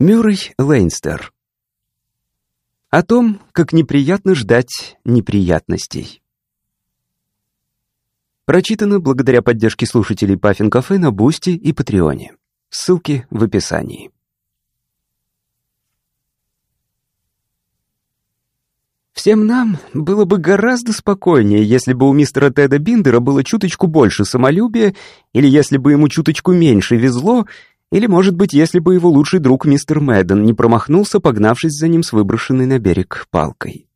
Мюррей Лейнстер. О том, как неприятно ждать неприятностей. Прочитано благодаря поддержке слушателей Puffin Cafe на Бусти и Патреоне. Ссылки в описании. Всем нам было бы гораздо спокойнее, если бы у мистера Теда Биндера было чуточку больше самолюбия, или если бы ему чуточку меньше везло, или, может быть, если бы его лучший друг мистер Мэдден не промахнулся, погнавшись за ним с выброшенной на берег палкой.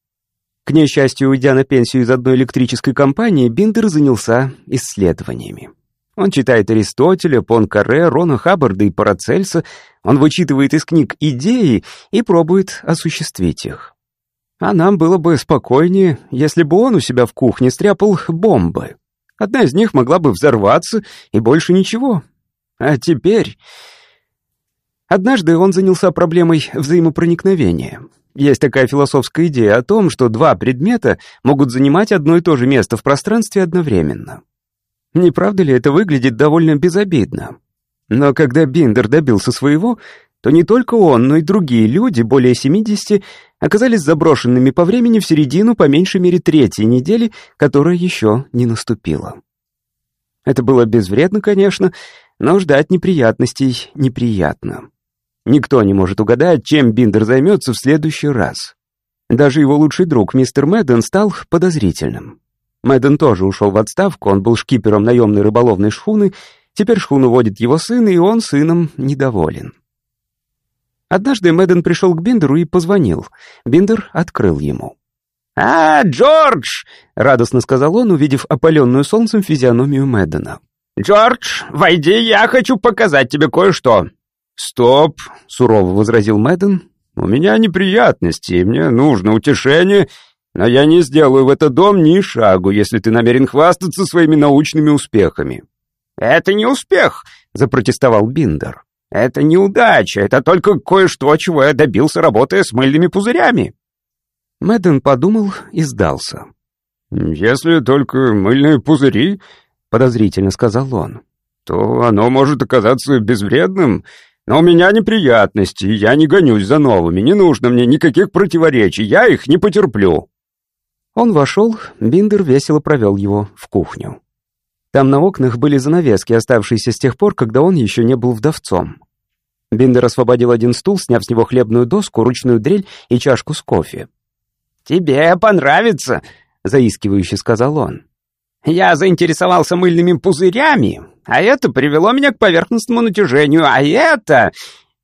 К несчастью, уйдя на пенсию из одной электрической компании, Биндер занялся исследованиями. Он читает Аристотеля, Понкаре, Рона Хаббарда и Парацельса, он вычитывает из книг идеи и пробует осуществить их. А нам было бы спокойнее, если бы он у себя в кухне стряпал бомбы. Одна из них могла бы взорваться, и больше ничего. А теперь... Однажды он занялся проблемой взаимопроникновения. Есть такая философская идея о том, что два предмета могут занимать одно и то же место в пространстве одновременно. Не правда ли это выглядит довольно безобидно? Но когда Биндер добился своего, то не только он, но и другие люди, более 70, оказались заброшенными по времени в середину, по меньшей мере, третьей недели, которая еще не наступила. Это было безвредно, конечно, но ждать неприятностей неприятно. Никто не может угадать, чем Биндер займется в следующий раз. Даже его лучший друг, мистер Мэдден, стал подозрительным. Мэдден тоже ушел в отставку, он был шкипером наемной рыболовной шхуны, теперь шхуну водит его сын, и он сыном недоволен. Однажды Мэдден пришел к Биндеру и позвонил. Биндер открыл ему. «А, Джордж!» — радостно сказал он, увидев опаленную солнцем физиономию Мэддена. «Джордж, войди, я хочу показать тебе кое-что». «Стоп», — сурово возразил Мэдден. «У меня неприятности, мне нужно утешение, но я не сделаю в этот дом ни шагу, если ты намерен хвастаться своими научными успехами». «Это не успех», — запротестовал Биндер. «Это неудача, это только кое-что, чего я добился, работая с мыльными пузырями». Мэдден подумал и сдался. «Если только мыльные пузыри, — подозрительно сказал он, — то оно может оказаться безвредным, но у меня неприятности, я не гонюсь за новыми, не нужно мне никаких противоречий, я их не потерплю». Он вошел, Биндер весело провел его в кухню. Там на окнах были занавески, оставшиеся с тех пор, когда он еще не был вдовцом. Биндер освободил один стул, сняв с него хлебную доску, ручную дрель и чашку с кофе. «Тебе понравится», — заискивающе сказал он. Я заинтересовался мыльными пузырями, а это привело меня к поверхностному натяжению, а это...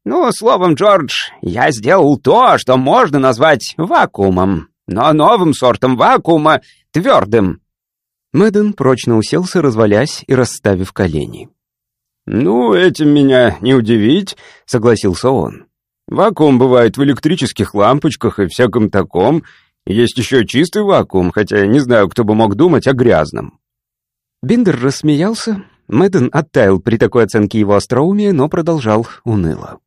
Ну, словом, Джордж, я сделал то, что можно назвать вакуумом, но новым сортом вакуума — твердым». Мэдден прочно уселся, развалясь и расставив колени. «Ну, этим меня не удивить», — согласился он. «Вакуум бывает в электрических лампочках и всяком таком, есть еще чистый вакуум, хотя я не знаю, кто бы мог думать о грязном». Биндер рассмеялся. Мэдден оттаял при такой оценке его остроумия, но продолжал уныло.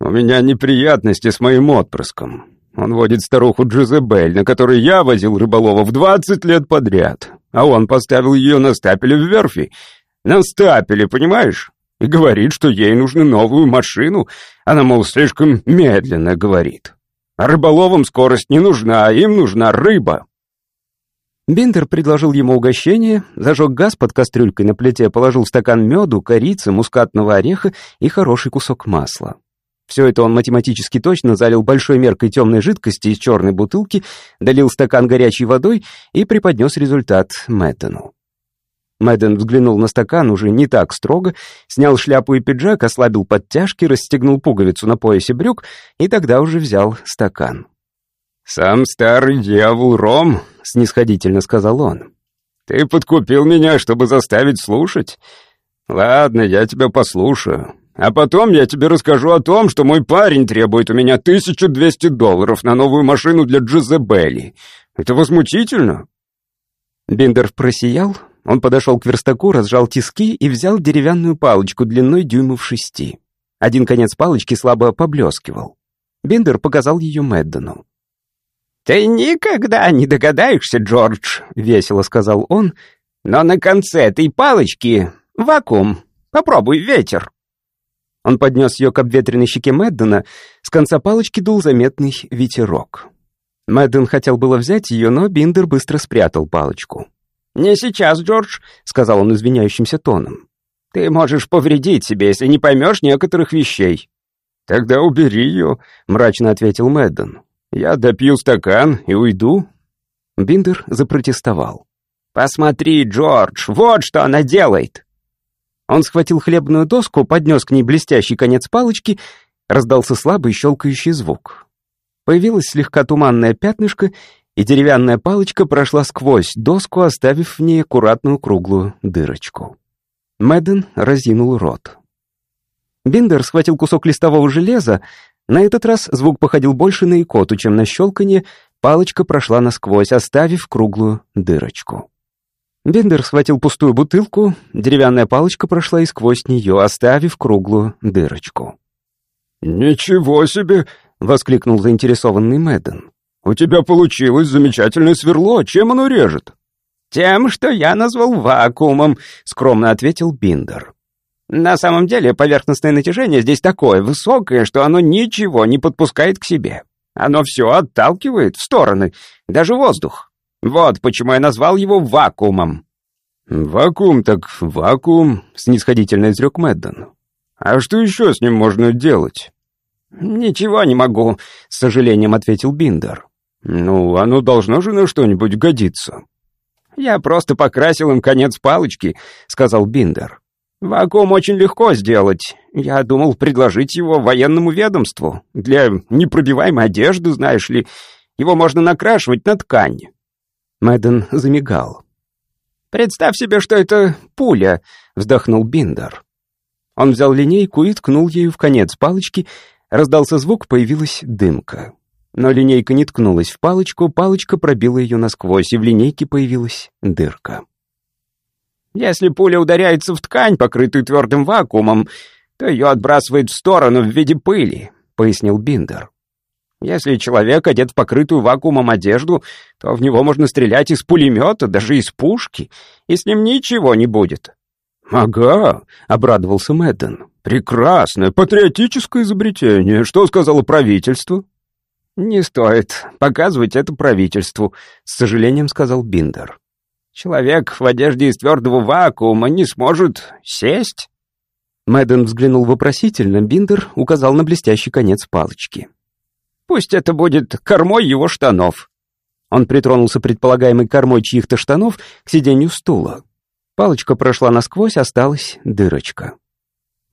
«У меня неприятности с моим отпрыском. Он водит старуху Джезебель, на которой я возил рыболова в двадцать лет подряд, а он поставил ее на стапеле в верфи. На стапеле, понимаешь? И говорит, что ей нужна новую машину. Она, мол, слишком медленно говорит. Рыболовам скорость не нужна, а им нужна рыба. Биндер предложил ему угощение, зажег газ под кастрюлькой на плите, положил стакан меду, корицы, мускатного ореха и хороший кусок масла. Все это он математически точно залил большой меркой темной жидкости из черной бутылки, долил стакан горячей водой и преподнес результат Мэттену. Мэдден взглянул на стакан уже не так строго, снял шляпу и пиджак, ослабил подтяжки, расстегнул пуговицу на поясе брюк и тогда уже взял стакан. «Сам старый дьявол Ром», — снисходительно сказал он. «Ты подкупил меня, чтобы заставить слушать? Ладно, я тебя послушаю. А потом я тебе расскажу о том, что мой парень требует у меня 1200 долларов на новую машину для Джозебелли. Это возмутительно?» Биндер просиял, он подошел к верстаку, разжал тиски и взял деревянную палочку длиной дюймов шести. Один конец палочки слабо поблескивал. Биндер показал ее Мэддену. «Ты никогда не догадаешься, Джордж», — весело сказал он, «но на конце этой палочки вакуум. Попробуй ветер». Он поднес ее к обветренной щеке Мэддена, с конца палочки дул заметный ветерок. Мэдден хотел было взять ее, но Биндер быстро спрятал палочку. «Не сейчас, Джордж», — сказал он извиняющимся тоном. «Ты можешь повредить себе, если не поймешь некоторых вещей». «Тогда убери ее», — мрачно ответил Мэдден. «Я допью стакан и уйду». Биндер запротестовал. «Посмотри, Джордж, вот что она делает!» Он схватил хлебную доску, поднес к ней блестящий конец палочки, раздался слабый щелкающий звук. Появилось слегка туманное пятнышко, и деревянная палочка прошла сквозь доску, оставив в ней аккуратную круглую дырочку. Мэдден разинул рот. Биндер схватил кусок листового железа, на этот раз звук походил больше на икоту, чем на щелканье, палочка прошла насквозь, оставив круглую дырочку. Бендер схватил пустую бутылку, деревянная палочка прошла и сквозь нее, оставив круглую дырочку. «Ничего себе!» — воскликнул заинтересованный Мэдден. «У тебя получилось замечательное сверло. Чем оно режет?» «Тем, что я назвал вакуумом», — скромно ответил Биндер. «На самом деле поверхностное натяжение здесь такое высокое, что оно ничего не подпускает к себе. Оно все отталкивает в стороны, даже воздух. Вот почему я назвал его вакуумом». «Вакуум так вакуум», — снисходительно изрек Мэдден. «А что еще с ним можно делать?» «Ничего не могу», — с сожалением ответил Биндер. «Ну, оно должно же на что-нибудь годиться». «Я просто покрасил им конец палочки», — сказал Биндер. «Вакуум очень легко сделать. Я думал предложить его военному ведомству. Для непробиваемой одежды, знаешь ли, его можно накрашивать на ткань. Мэдден замигал. «Представь себе, что это пуля», — вздохнул Биндер. Он взял линейку и ткнул ею в конец палочки. Раздался звук, появилась дымка. Но линейка не ткнулась в палочку, палочка пробила ее насквозь, и в линейке появилась дырка. «Если пуля ударяется в ткань, покрытую твердым вакуумом, то ее отбрасывает в сторону в виде пыли», — пояснил Биндер. Если человек одет в покрытую вакуумом одежду, то в него можно стрелять из пулемета, даже из пушки, и с ним ничего не будет». «Ага», — обрадовался Мэдден. «Прекрасное, патриотическое изобретение. Что сказало правительство?» «Не стоит показывать это правительству», — с сожалением сказал Биндер. «Человек в одежде из твердого вакуума не сможет сесть». Мэдден взглянул вопросительно, Биндер указал на блестящий конец палочки. Пусть это будет кормой его штанов». Он притронулся предполагаемой кормой чьих-то штанов к сиденью стула. Палочка прошла насквозь, осталась дырочка.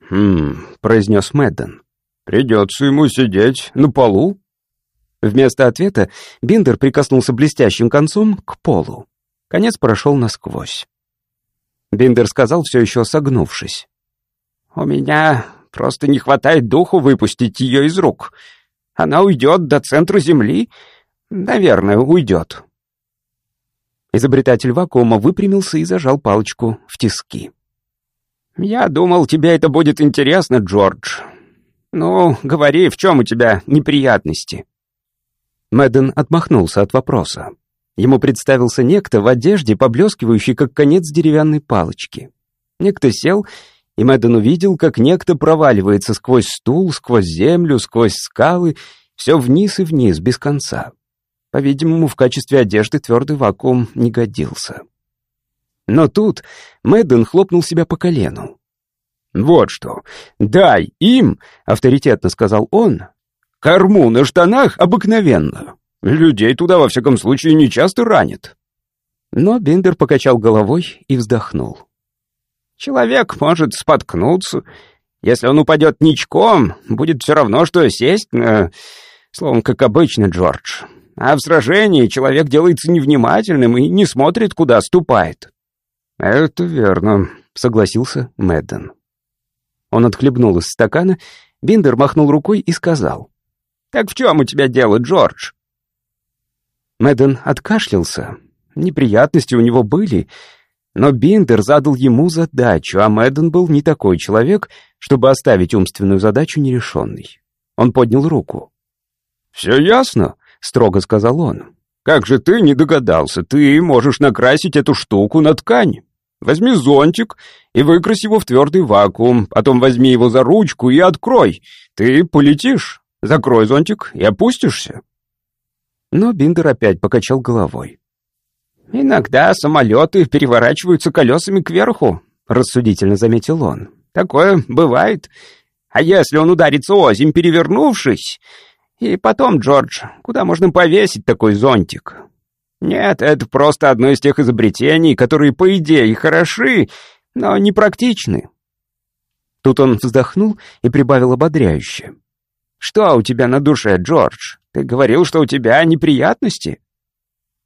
«Хм», — произнес Мэдден, — «придется ему сидеть на полу». Вместо ответа Биндер прикоснулся блестящим концом к полу. Конец прошел насквозь. Биндер сказал, все еще согнувшись. «У меня просто не хватает духу выпустить ее из рук. Она уйдет до центра Земли? Наверное, уйдет. Изобретатель вакуума выпрямился и зажал палочку в тиски. «Я думал, тебе это будет интересно, Джордж. Ну, говори, в чем у тебя неприятности?» Мэдден отмахнулся от вопроса. Ему представился некто в одежде, поблескивающий, как конец деревянной палочки. Некто сел и Мэдден увидел, как некто проваливается сквозь стул, сквозь землю, сквозь скалы, все вниз и вниз, без конца. По-видимому, в качестве одежды твердый вакуум не годился. Но тут Мэдден хлопнул себя по колену. «Вот что, дай им, — авторитетно сказал он, — корму на штанах обыкновенно. Людей туда, во всяком случае, не часто ранят». Но Биндер покачал головой и вздохнул. Человек может споткнуться. Если он упадет ничком, будет все равно, что сесть на... Словом, как обычно, Джордж. А в сражении человек делается невнимательным и не смотрит, куда ступает. «Это верно», — согласился Мэдден. Он отхлебнул из стакана, Биндер махнул рукой и сказал. «Так в чем у тебя дело, Джордж?» Мэдден откашлялся. Неприятности у него были, но Биндер задал ему задачу, а Мэдден был не такой человек, чтобы оставить умственную задачу нерешенной. Он поднял руку. «Все ясно», — строго сказал он. «Как же ты не догадался? Ты можешь накрасить эту штуку на ткань. Возьми зонтик и выкрась его в твердый вакуум, потом возьми его за ручку и открой. Ты полетишь. Закрой зонтик и опустишься». Но Биндер опять покачал головой. «Иногда самолеты переворачиваются колесами кверху», — рассудительно заметил он. «Такое бывает. А если он ударится озимь, перевернувшись? И потом, Джордж, куда можно повесить такой зонтик? Нет, это просто одно из тех изобретений, которые, по идее, хороши, но не практичны». Тут он вздохнул и прибавил ободряюще. «Что у тебя на душе, Джордж? Ты говорил, что у тебя неприятности?»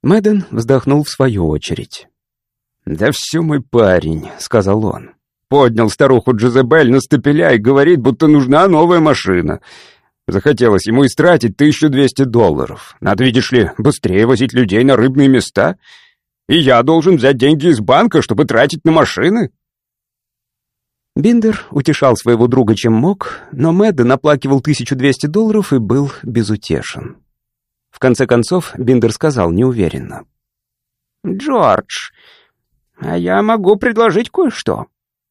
Мэдден вздохнул в свою очередь. «Да все мой парень», — сказал он. Поднял старуху Джезебель на стапеля и говорит, будто нужна новая машина. Захотелось ему истратить 1200 долларов. Надо, видишь ли, быстрее возить людей на рыбные места. И я должен взять деньги из банка, чтобы тратить на машины. Биндер утешал своего друга чем мог, но Мэдден оплакивал 1200 долларов и был безутешен. В конце концов, Биндер сказал неуверенно. «Джордж, а я могу предложить кое-что.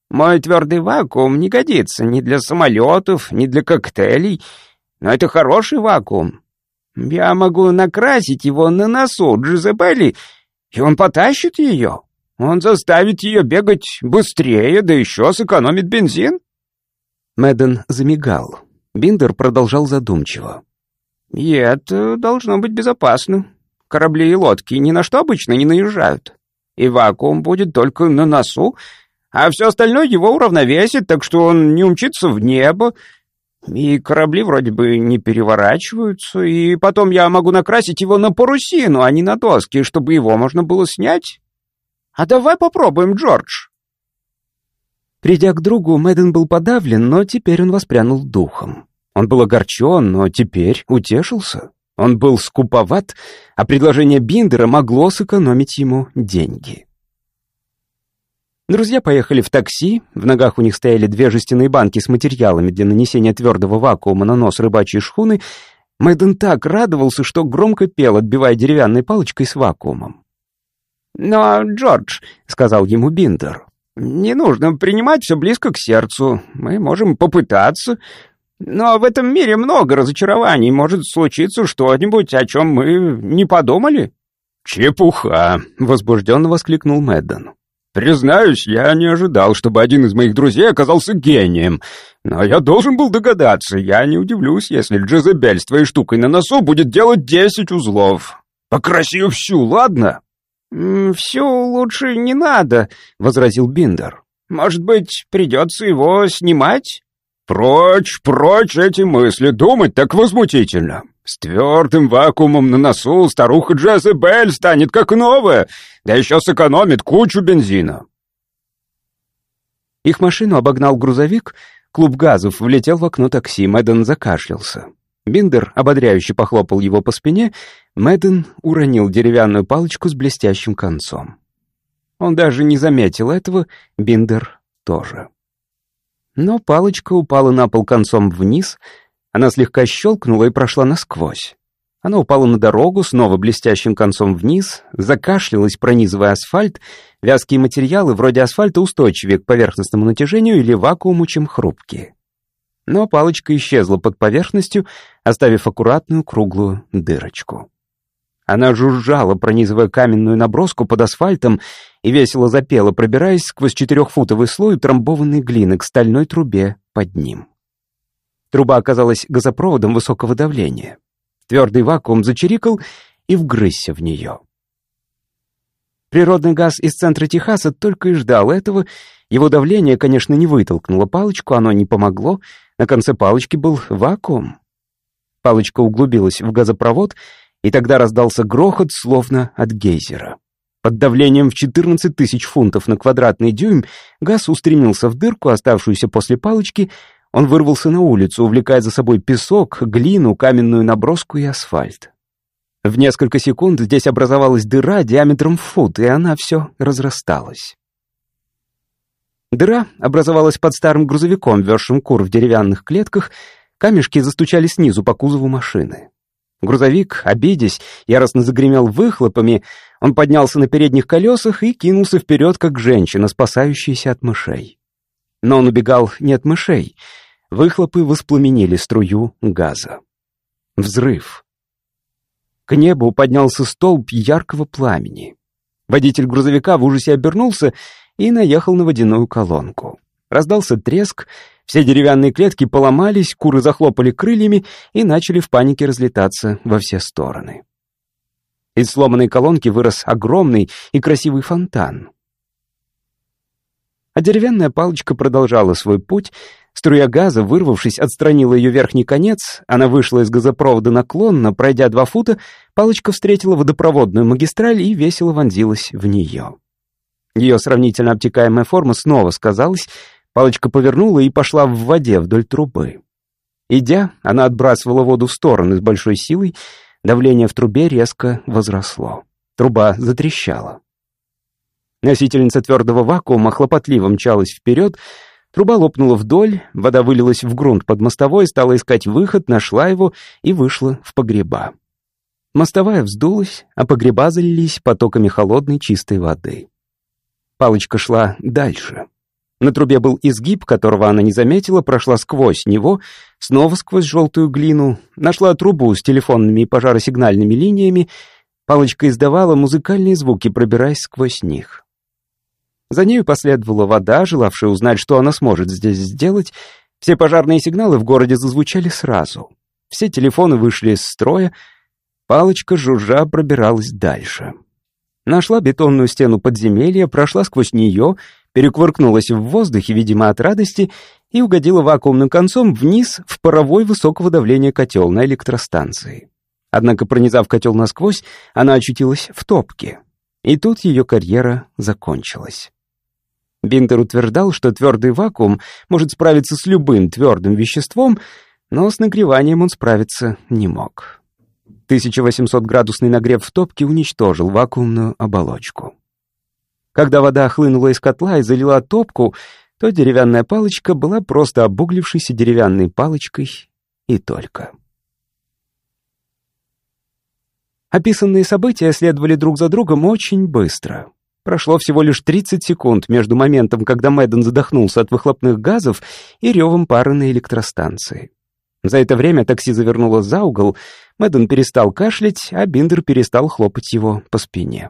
Мой твердый вакуум не годится ни для самолетов, ни для коктейлей, но это хороший вакуум. Я могу накрасить его на носу Джизабелли, и он потащит ее». Он заставит ее бегать быстрее, да еще сэкономит бензин?» Мэдден замигал. Биндер продолжал задумчиво. «И это должно быть безопасно. Корабли и лодки ни на что обычно не наезжают. И вакуум будет только на носу, а все остальное его уравновесит, так что он не умчится в небо, и корабли вроде бы не переворачиваются, и потом я могу накрасить его на парусину, а не на доски, чтобы его можно было снять а давай попробуем, Джордж!» Придя к другу, Мэдден был подавлен, но теперь он воспрянул духом. Он был огорчен, но теперь утешился. Он был скуповат, а предложение Биндера могло сэкономить ему деньги. Друзья поехали в такси, в ногах у них стояли две жестяные банки с материалами для нанесения твердого вакуума на нос рыбачьей шхуны. Мэдден так радовался, что громко пел, отбивая деревянной палочкой с вакуумом. «Но, Джордж», — сказал ему Биндер, — «не нужно принимать все близко к сердцу. Мы можем попытаться. Но в этом мире много разочарований. Может случиться что-нибудь, о чем мы не подумали». «Чепуха!» — возбужденно воскликнул Мэдден. «Признаюсь, я не ожидал, чтобы один из моих друзей оказался гением. Но я должен был догадаться. Я не удивлюсь, если Джезебель с твоей штукой на носу будет делать десять узлов. Покраси всю, ладно?» «Все лучше не надо», — возразил Биндер. «Может быть, придется его снимать?» «Прочь, прочь эти мысли, думать так возмутительно. С твердым вакуумом на носу старуха Джезебель станет как новая, да еще сэкономит кучу бензина». Их машину обогнал грузовик, клуб газов влетел в окно такси, Мэдден закашлялся. Биндер ободряюще похлопал его по спине, Мэдден уронил деревянную палочку с блестящим концом. Он даже не заметил этого, Биндер тоже. Но палочка упала на пол концом вниз, она слегка щелкнула и прошла насквозь. Она упала на дорогу, снова блестящим концом вниз, закашлялась, пронизывая асфальт. Вязкие материалы вроде асфальта устойчивее к поверхностному натяжению или вакууму, чем хрупкие но палочка исчезла под поверхностью, оставив аккуратную круглую дырочку. Она жужжала, пронизывая каменную наброску под асфальтом, и весело запела, пробираясь сквозь четырехфутовый слой трамбованной глины к стальной трубе под ним. Труба оказалась газопроводом высокого давления. Твердый вакуум зачирикал и вгрызся в нее. Природный газ из центра Техаса только и ждал этого. Его давление, конечно, не вытолкнуло палочку, оно не помогло — на конце палочки был вакуум. Палочка углубилась в газопровод, и тогда раздался грохот, словно от гейзера. Под давлением в 14 тысяч фунтов на квадратный дюйм газ устремился в дырку, оставшуюся после палочки. Он вырвался на улицу, увлекая за собой песок, глину, каменную наброску и асфальт. В несколько секунд здесь образовалась дыра диаметром в фут, и она все разрасталась. Дыра образовалась под старым грузовиком, везшим кур в деревянных клетках, камешки застучали снизу по кузову машины. Грузовик, обидясь, яростно загремел выхлопами, Он поднялся на передних колесах и кинулся вперед, как женщина, спасающаяся от мышей. Но он убегал не от мышей. Выхлопы воспламенили струю газа. Взрыв. К небу поднялся столб яркого пламени. Водитель грузовика в ужасе обернулся и наехал на водяную колонку. Раздался треск, все деревянные клетки поломались, куры захлопали крыльями и начали в панике разлетаться во все стороны. Из сломанной колонки вырос огромный и красивый фонтан. А деревянная палочка продолжала свой путь. Струя газа, вырвавшись, отстранила ее верхний конец. Она вышла из газопровода наклонно, пройдя два фута, палочка встретила водопроводную магистраль и весело вонзилась в нее. Ее сравнительно обтекаемая форма снова сказалась, палочка повернула и пошла в воде вдоль трубы. Идя, она отбрасывала воду в стороны с большой силой, давление в трубе резко возросло. Труба затрещала. Носительница твердого вакуума хлопотливо мчалась вперед, труба лопнула вдоль, вода вылилась в грунт под мостовой, стала искать выход, нашла его и вышла в погреба. Мостовая вздулась, а погреба залились потоками холодной чистой воды. Палочка шла дальше. На трубе был изгиб, которого она не заметила, прошла сквозь него, снова сквозь желтую глину, нашла трубу с телефонными и пожаросигнальными линиями. Палочка издавала музыкальные звуки, пробираясь сквозь них. За нею последовала вода, желавшая узнать, что она сможет здесь сделать. Все пожарные сигналы в городе зазвучали сразу. Все телефоны вышли из строя. Палочка жужжа пробиралась дальше. Нашла бетонную стену подземелья, прошла сквозь нее, перекувыркнулась в воздухе, видимо, от радости, и угодила вакуумным концом вниз в паровой высокого давления котел на электростанции. Однако, пронизав котел насквозь, она очутилась в топке. И тут ее карьера закончилась. Биндер утверждал, что твердый вакуум может справиться с любым твердым веществом, но с нагреванием он справиться не мог. 1800-градусный нагрев в топке уничтожил вакуумную оболочку. Когда вода хлынула из котла и залила топку, то деревянная палочка была просто обуглившейся деревянной палочкой и только. Описанные события следовали друг за другом очень быстро. Прошло всего лишь 30 секунд между моментом, когда Мэдден задохнулся от выхлопных газов, и ревом пары на электростанции. За это время такси завернуло за угол, Мэдден перестал кашлять, а Биндер перестал хлопать его по спине.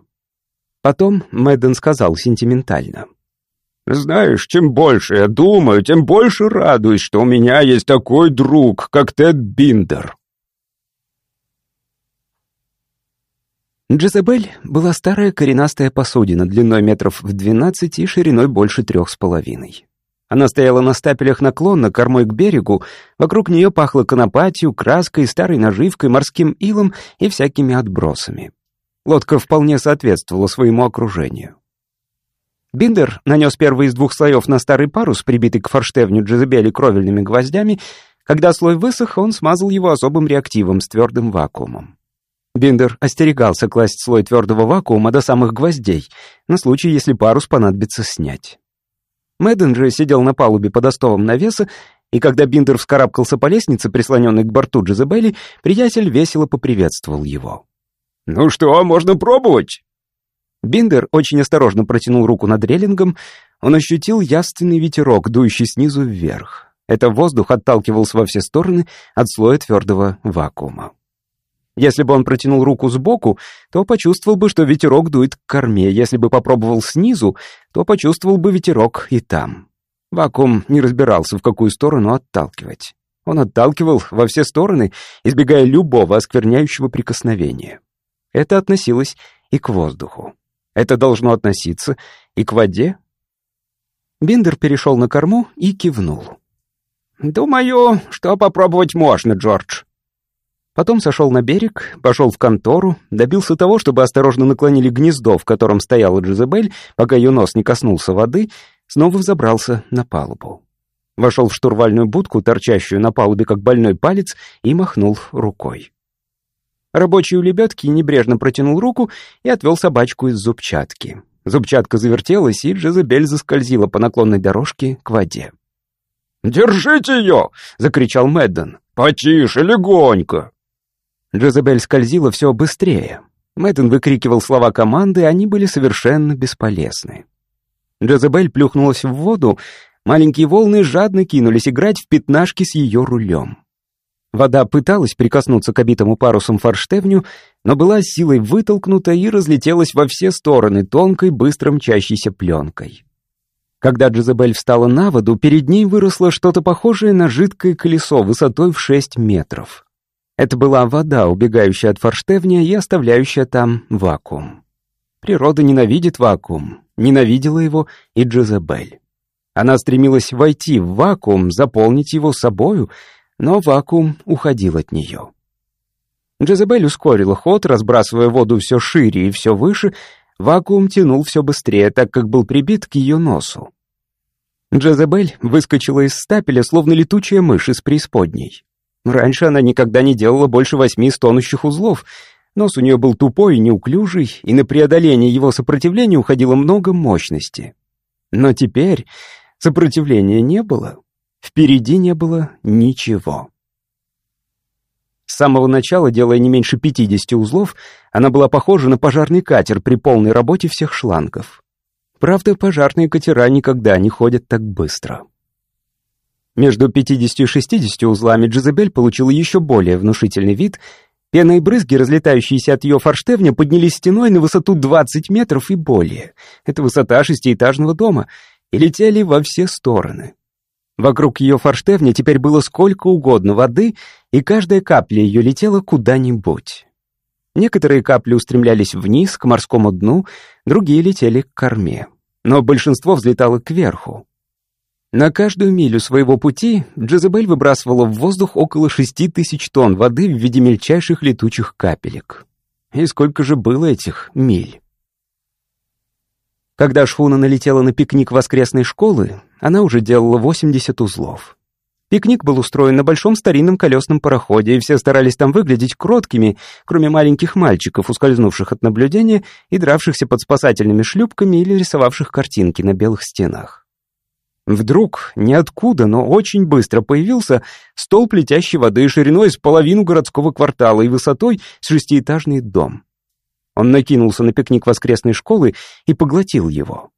Потом Мэдден сказал сентиментально. «Знаешь, чем больше я думаю, тем больше радуюсь, что у меня есть такой друг, как Тед Биндер». Джезабель была старая коренастая посудина длиной метров в двенадцать и шириной больше трех с половиной. Она стояла на стапелях наклонно, кормой к берегу, вокруг нее пахло конопатью, краской, старой наживкой, морским илом и всякими отбросами. Лодка вполне соответствовала своему окружению. Биндер нанес первый из двух слоев на старый парус, прибитый к форштевню Джезабели кровельными гвоздями. Когда слой высох, он смазал его особым реактивом с твердым вакуумом. Биндер остерегался класть слой твердого вакуума до самых гвоздей, на случай, если парус понадобится снять. Мэдден же сидел на палубе под остовом навеса, и когда Биндер вскарабкался по лестнице, прислоненной к борту Джезебели, приятель весело поприветствовал его. «Ну что, можно пробовать?» Биндер очень осторожно протянул руку над реллингом, он ощутил явственный ветерок, дующий снизу вверх. Это воздух отталкивался во все стороны от слоя твердого вакуума. Если бы он протянул руку сбоку, то почувствовал бы, что ветерок дует к корме. Если бы попробовал снизу, то почувствовал бы ветерок и там. Вакуум не разбирался, в какую сторону отталкивать. Он отталкивал во все стороны, избегая любого оскверняющего прикосновения. Это относилось и к воздуху. Это должно относиться и к воде. Биндер перешел на корму и кивнул. «Думаю, что попробовать можно, Джордж. Потом сошел на берег, пошел в контору, добился того, чтобы осторожно наклонили гнездо, в котором стояла Джезебель, пока ее нос не коснулся воды, снова взобрался на палубу. Вошел в штурвальную будку, торчащую на палубе как больной палец, и махнул рукой. Рабочий у лебедки небрежно протянул руку и отвел собачку из зубчатки. Зубчатка завертелась, и Джезебель заскользила по наклонной дорожке к воде. «Держите ее!» — закричал Мэдден. «Потише, легонько!» Джезабель скользила все быстрее. Мэдден выкрикивал слова команды, они были совершенно бесполезны. Джезабель плюхнулась в воду, маленькие волны жадно кинулись играть в пятнашки с ее рулем. Вода пыталась прикоснуться к обитому парусом форштевню, но была силой вытолкнута и разлетелась во все стороны тонкой, быстро мчащейся пленкой. Когда Джезабель встала на воду, перед ней выросло что-то похожее на жидкое колесо высотой в 6 метров. Это была вода, убегающая от форштевня и оставляющая там вакуум. Природа ненавидит вакуум, ненавидела его и Джезабель. Она стремилась войти в вакуум, заполнить его собою, но вакуум уходил от нее. Джезабель ускорила ход, разбрасывая воду все шире и все выше, вакуум тянул все быстрее, так как был прибит к ее носу. Джезабель выскочила из стапеля, словно летучая мышь из преисподней. Раньше она никогда не делала больше восьми стонущих узлов. Нос у нее был тупой и неуклюжий, и на преодоление его сопротивления уходило много мощности. Но теперь сопротивления не было. Впереди не было ничего. С самого начала, делая не меньше 50 узлов, она была похожа на пожарный катер при полной работе всех шлангов. Правда, пожарные катера никогда не ходят так быстро. Между 50 и 60 узлами Джизабель получила еще более внушительный вид. Пена и брызги, разлетающиеся от ее форштевня, поднялись стеной на высоту 20 метров и более. Это высота шестиэтажного дома. И летели во все стороны. Вокруг ее форштевня теперь было сколько угодно воды, и каждая капля ее летела куда-нибудь. Некоторые капли устремлялись вниз, к морскому дну, другие летели к корме. Но большинство взлетало кверху. На каждую милю своего пути Джезабель выбрасывала в воздух около шести тысяч тонн воды в виде мельчайших летучих капелек. И сколько же было этих миль? Когда шхуна налетела на пикник воскресной школы, она уже делала 80 узлов. Пикник был устроен на большом старинном колесном пароходе, и все старались там выглядеть кроткими, кроме маленьких мальчиков, ускользнувших от наблюдения и дравшихся под спасательными шлюпками или рисовавших картинки на белых стенах. Вдруг, ниоткуда, но очень быстро появился столб летящей воды шириной с половину городского квартала и высотой с шестиэтажный дом. Он накинулся на пикник воскресной школы и поглотил его.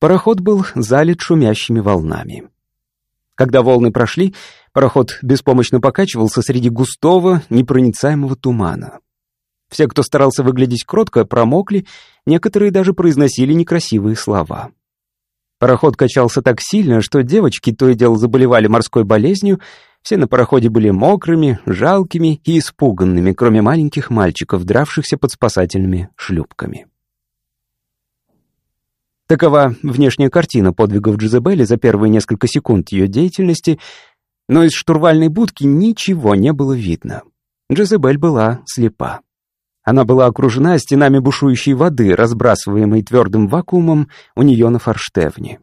Пароход был залит шумящими волнами. Когда волны прошли, пароход беспомощно покачивался среди густого, непроницаемого тумана. Все, кто старался выглядеть кротко, промокли, некоторые даже произносили некрасивые слова. Пароход качался так сильно, что девочки то и дело заболевали морской болезнью, все на пароходе были мокрыми, жалкими и испуганными, кроме маленьких мальчиков, дравшихся под спасательными шлюпками. Такова внешняя картина подвигов Джизабели за первые несколько секунд ее деятельности, но из штурвальной будки ничего не было видно. Джизабель была слепа. Она была окружена стенами бушующей воды, разбрасываемой твердым вакуумом у нее на форштевне.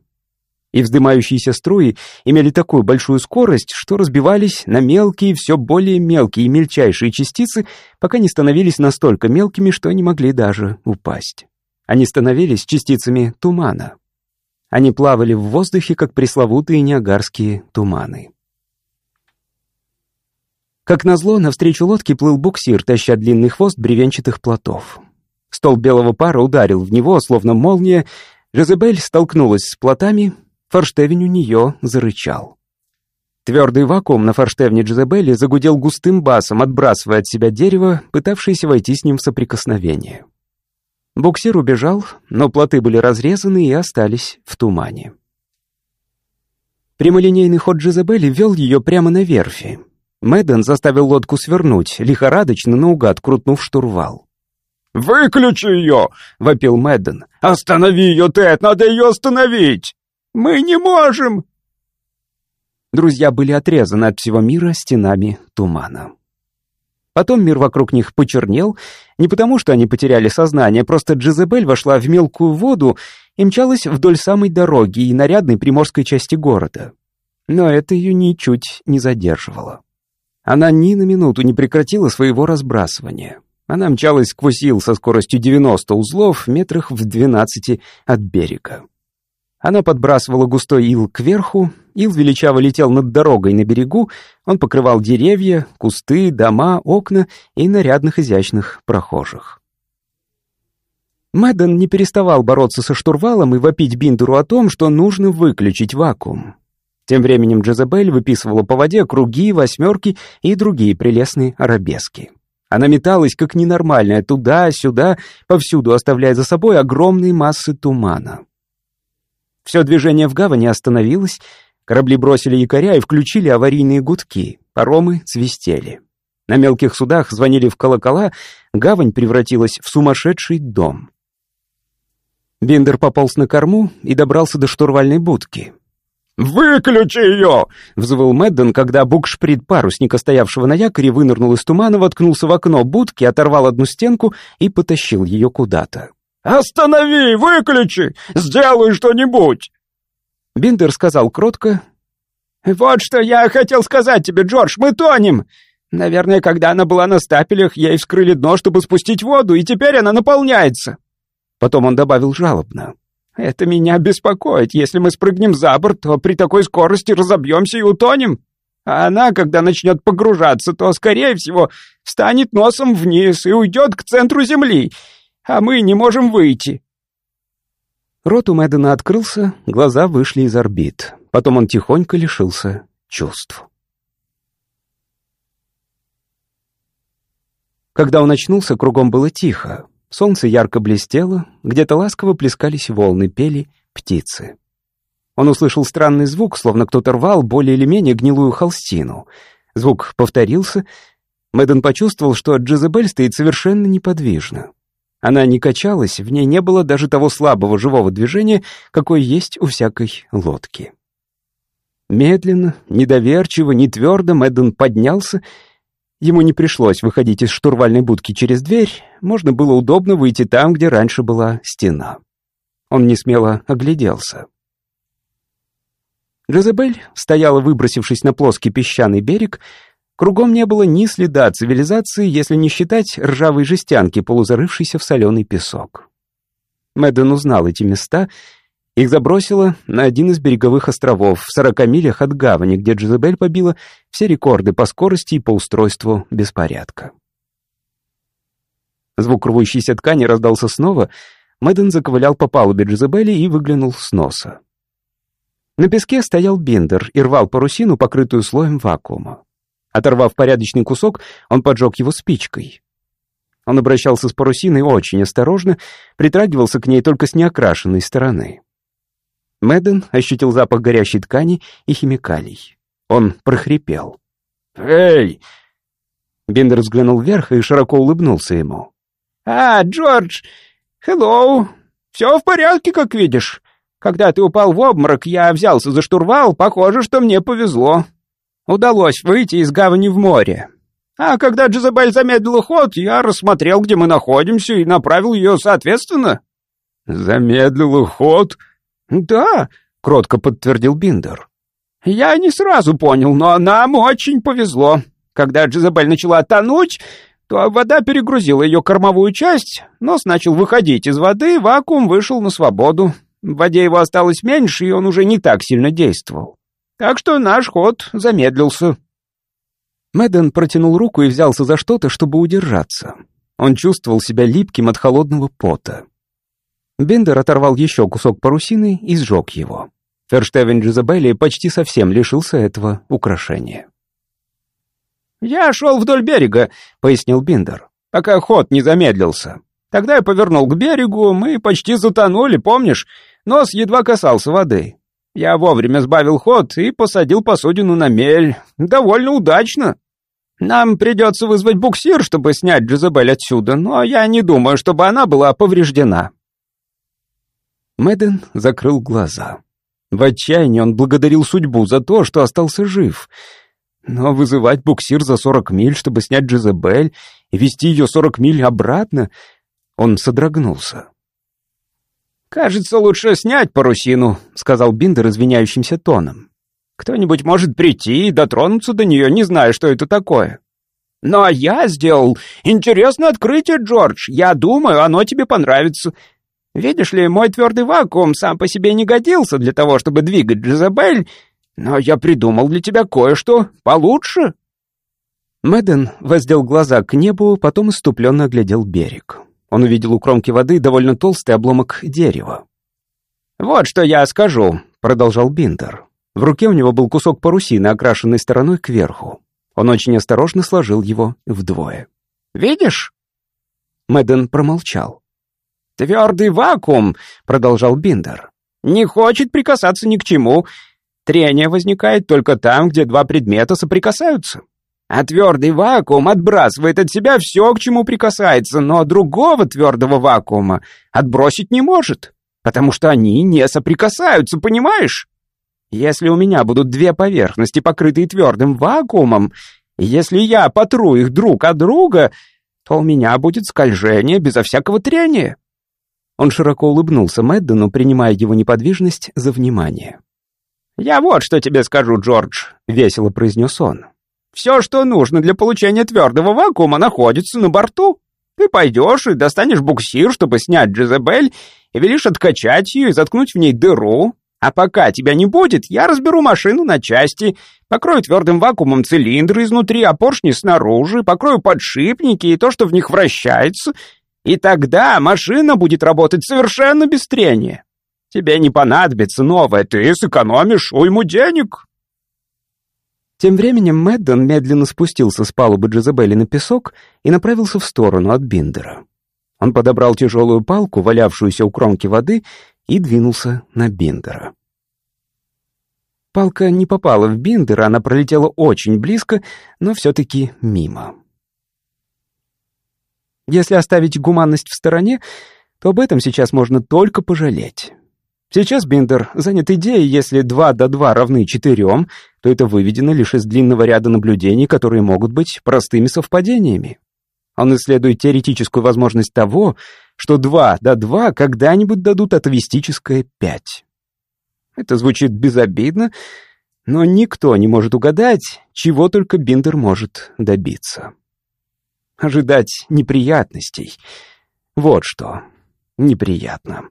И вздымающиеся струи имели такую большую скорость, что разбивались на мелкие, все более мелкие и мельчайшие частицы, пока не становились настолько мелкими, что не могли даже упасть. Они становились частицами тумана. Они плавали в воздухе, как пресловутые неагарские туманы. Как назло, навстречу лодке плыл буксир, таща длинный хвост бревенчатых плотов. Стол белого пара ударил в него, словно молния. Жезебель столкнулась с плотами, форштевень у нее зарычал. Твердый вакуум на форштевне Джезебели загудел густым басом, отбрасывая от себя дерево, пытавшееся войти с ним в соприкосновение. Буксир убежал, но плоты были разрезаны и остались в тумане. Прямолинейный ход Джезебели вел ее прямо на верфи, Мэдден заставил лодку свернуть, лихорадочно наугад крутнув штурвал. «Выключи ее!» — вопил Мэдден. «Останови ее, Тед! Надо ее остановить!» «Мы не можем!» Друзья были отрезаны от всего мира стенами тумана. Потом мир вокруг них почернел, не потому что они потеряли сознание, просто Джизебель вошла в мелкую воду и мчалась вдоль самой дороги и нарядной приморской части города. Но это ее ничуть не задерживало. Она ни на минуту не прекратила своего разбрасывания. Она мчалась сквозь ил со скоростью 90 узлов метрах в 12 от берега. Она подбрасывала густой ил кверху, ил величаво летел над дорогой на берегу, он покрывал деревья, кусты, дома, окна и нарядных изящных прохожих. Мэдден не переставал бороться со штурвалом и вопить Биндеру о том, что нужно выключить вакуум. Тем временем Джезабель выписывала по воде круги, восьмерки и другие прелестные арабески. Она металась как ненормальная, туда-сюда, повсюду оставляя за собой огромные массы тумана. Все движение в гавани остановилось, корабли бросили якоря и включили аварийные гудки, паромы свистели. На мелких судах звонили в колокола, гавань превратилась в сумасшедший дом. Биндер пополз на корму и добрался до штурвальной будки. «Выключи ее!» — взвыл Мэдден, когда букшприт парусника, стоявшего на якоре, вынырнул из тумана, воткнулся в окно будки, оторвал одну стенку и потащил ее куда-то. «Останови! Выключи! Сделай что-нибудь!» Биндер сказал кротко. «Вот что я хотел сказать тебе, Джордж, мы тонем! Наверное, когда она была на стапелях, ей вскрыли дно, чтобы спустить воду, и теперь она наполняется!» Потом он добавил жалобно. Это меня беспокоит. Если мы спрыгнем за борт, то при такой скорости разобьемся и утонем. А она, когда начнет погружаться, то, скорее всего, станет носом вниз и уйдет к центру Земли. А мы не можем выйти. Рот у Мэддена открылся, глаза вышли из орбит. Потом он тихонько лишился чувств. Когда он очнулся, кругом было тихо. Солнце ярко блестело, где-то ласково плескались волны, пели птицы. Он услышал странный звук, словно кто-то рвал более или менее гнилую холстину. Звук повторился. Мэдден почувствовал, что Джизабель стоит совершенно неподвижно. Она не качалась, в ней не было даже того слабого живого движения, какое есть у всякой лодки. Медленно, недоверчиво, не твердо Мэдден поднялся Ему не пришлось выходить из штурвальной будки через дверь, можно было удобно выйти там, где раньше была стена. Он не смело огляделся. Джозебель стояла, выбросившись на плоский песчаный берег, кругом не было ни следа цивилизации, если не считать ржавой жестянки, полузарывшейся в соленый песок. Мэдден узнал эти места — их забросило на один из береговых островов в 40 милях от гавани, где Джизабель побила все рекорды по скорости и по устройству беспорядка. Звук рвущейся ткани раздался снова. Мэдден заковылял по палубе Джизабели и выглянул с носа. На песке стоял Биндер и рвал парусину, покрытую слоем вакуума. Оторвав порядочный кусок, он поджег его спичкой. Он обращался с парусиной очень осторожно, притрагивался к ней только с неокрашенной стороны. Мэдден ощутил запах горящей ткани и химикалий. Он прохрипел. «Эй!» Бендер взглянул вверх и широко улыбнулся ему. «А, Джордж! Хеллоу! Все в порядке, как видишь. Когда ты упал в обморок, я взялся за штурвал, похоже, что мне повезло. Удалось выйти из гавани в море. А когда Джизабель замедлила ход, я рассмотрел, где мы находимся, и направил ее соответственно». «Замедлила ход?» «Да», — кротко подтвердил Биндер. «Я не сразу понял, но нам очень повезло. Когда Джизабель начала тонуть, то вода перегрузила ее кормовую часть, нос начал выходить из воды, вакуум вышел на свободу. В воде его осталось меньше, и он уже не так сильно действовал. Так что наш ход замедлился». Мэдден протянул руку и взялся за что-то, чтобы удержаться. Он чувствовал себя липким от холодного пота. Бендер оторвал еще кусок парусины и сжег его. Ферштевен Джизабелли почти совсем лишился этого украшения. «Я шел вдоль берега», — пояснил Биндер, «пока ход не замедлился. Тогда я повернул к берегу, мы почти затонули, помнишь? Нос едва касался воды. Я вовремя сбавил ход и посадил посудину на мель. Довольно удачно. Нам придется вызвать буксир, чтобы снять Джизабель отсюда, но я не думаю, чтобы она была повреждена». Мэдден закрыл глаза. В отчаянии он благодарил судьбу за то, что остался жив. Но вызывать буксир за сорок миль, чтобы снять Джезебель и вести ее сорок миль обратно, он содрогнулся. «Кажется, лучше снять парусину», — сказал Биндер извиняющимся тоном. «Кто-нибудь может прийти и дотронуться до нее, не зная, что это такое». «Но я сделал интересное открытие, Джордж. Я думаю, оно тебе понравится. Видишь ли, мой твердый вакуум сам по себе не годился для того, чтобы двигать Джизабель, но я придумал для тебя кое-что получше». Мэдден воздел глаза к небу, потом иступленно оглядел берег. Он увидел у кромки воды довольно толстый обломок дерева. «Вот что я скажу», — продолжал Биндер. В руке у него был кусок парусины, окрашенный стороной кверху. Он очень осторожно сложил его вдвое. «Видишь?» Мэдден промолчал. «Твердый вакуум», — продолжал Биндер, — «не хочет прикасаться ни к чему. Трение возникает только там, где два предмета соприкасаются. А твердый вакуум отбрасывает от себя все, к чему прикасается, но другого твердого вакуума отбросить не может, потому что они не соприкасаются, понимаешь? Если у меня будут две поверхности, покрытые твердым вакуумом, если я потру их друг от друга, то у меня будет скольжение безо всякого трения». Он широко улыбнулся Мэддену, принимая его неподвижность за внимание. «Я вот что тебе скажу, Джордж», — весело произнес он. Все, что нужно для получения твердого вакуума, находится на борту. Ты пойдешь и достанешь буксир, чтобы снять Джезабель, и велишь откачать ее и заткнуть в ней дыру. А пока тебя не будет, я разберу машину на части, покрою твердым вакуумом цилиндры изнутри, а поршни снаружи, покрою подшипники и то, что в них вращается, и тогда машина будет работать совершенно без трения. Тебе не понадобится новая, ты сэкономишь уйму денег. Тем временем Мэддон медленно спустился с палубы Джезабели на песок и направился в сторону от Биндера. Он подобрал тяжелую палку, валявшуюся у кромки воды, и двинулся на Биндера. Палка не попала в Биндера, она пролетела очень близко, но все-таки мимо. Если оставить гуманность в стороне, то об этом сейчас можно только пожалеть. Сейчас Биндер занят идеей, если 2 да 2 равны 4, то это выведено лишь из длинного ряда наблюдений, которые могут быть простыми совпадениями. Он исследует теоретическую возможность того, что 2 до 2 когда-нибудь дадут атовистическое 5. Это звучит безобидно, но никто не может угадать, чего только Биндер может добиться. Ожидать неприятностей — вот что неприятно.